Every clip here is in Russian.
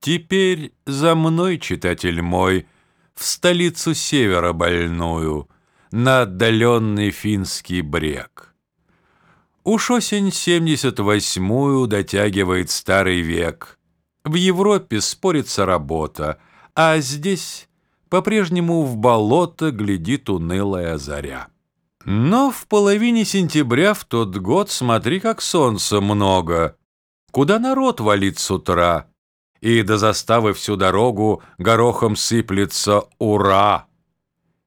Теперь за мной, читатель мой, В столицу севера больную, На отдаленный финский брег. Уж осень семьдесят восьмую Дотягивает старый век. В Европе спорится работа, А здесь по-прежнему в болото Глядит унылая заря. Но в половине сентября в тот год Смотри, как солнца много, Куда народ валит с утра, и до заставы всю дорогу горохом сыплется «Ура!».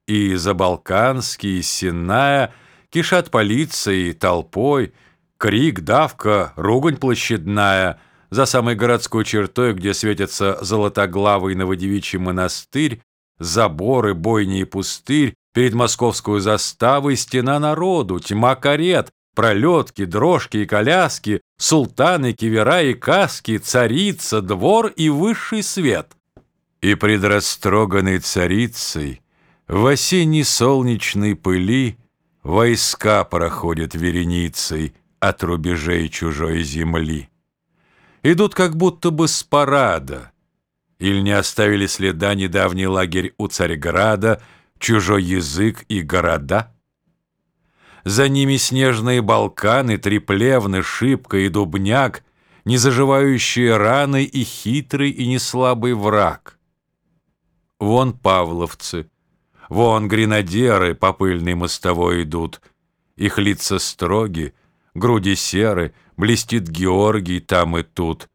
И за Балканский, Сенная кишат полицией, толпой, крик, давка, ругань площадная за самой городской чертой, где светится золотоглавый новодевичий монастырь, заборы, бойни и пустырь, перед московскую заставой стена народу, тьма карет, Пролетки, дрожки и коляски, султаны, кивера и каски, царица, двор и высший свет. И пред растроганной царицей в осенней солнечной пыли войска проходят вереницей от рубежей чужой земли. Идут как будто бы с парада, или не оставили следа недавний лагерь у Царьграда, чужой язык и города — за ними снежные Балканы, Триплевны, Шибка и Дубняк, Незаживающие раны и хитрый и неслабый враг. Вон павловцы, вон гренадеры по пыльной мостовой идут. Их лица строги, груди серы, блестит Георгий там и тут.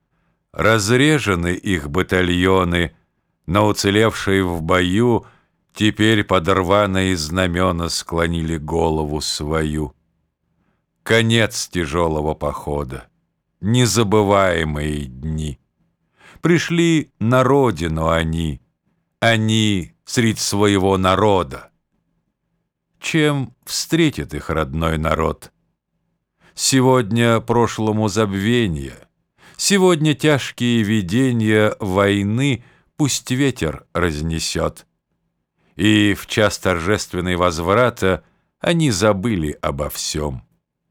Разрежены их батальоны, но уцелевшие в бою — Теперь под рваные знамена склонили голову свою. Конец тяжелого похода, незабываемые дни. Пришли на родину они, они средь своего народа. Чем встретит их родной народ? Сегодня прошлому забвенье, Сегодня тяжкие видения войны Пусть ветер разнесет и в час торжественной возврата они забыли обо всем.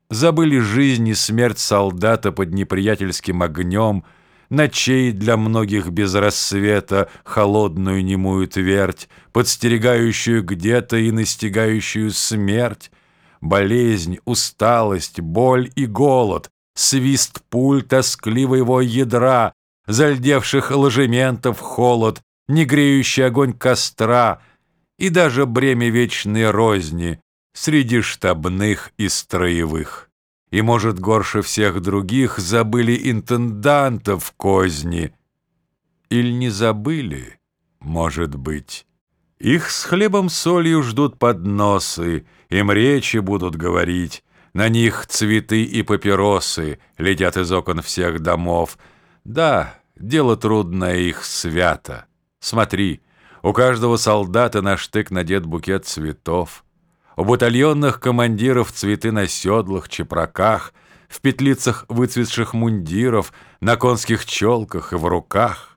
Забыли жизнь и смерть солдата под неприятельским огнем, Ночей для многих без рассвета, холодную немую твердь, Подстерегающую где-то и настигающую смерть, Болезнь, усталость, боль и голод, Свист пуль тоскливого ядра, Зальдевших ложементов холод, Негреющий огонь костра — и даже бремя вечной розни среди штабных и строевых. И, может, горше всех других забыли интендантов козни. Или не забыли, может быть. Их с хлебом-солью ждут подносы, им речи будут говорить, на них цветы и папиросы летят из окон всех домов. Да, дело трудное их свято. Смотри, у каждого солдата на штык надет букет цветов. У батальонных командиров цветы на седлах, чепраках, в петлицах выцветших мундиров, на конских челках и в руках.